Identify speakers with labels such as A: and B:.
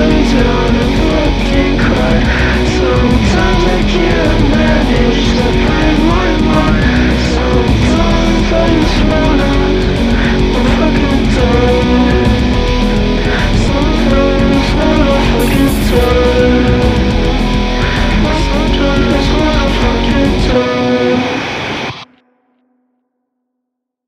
A: 更加的多愉快。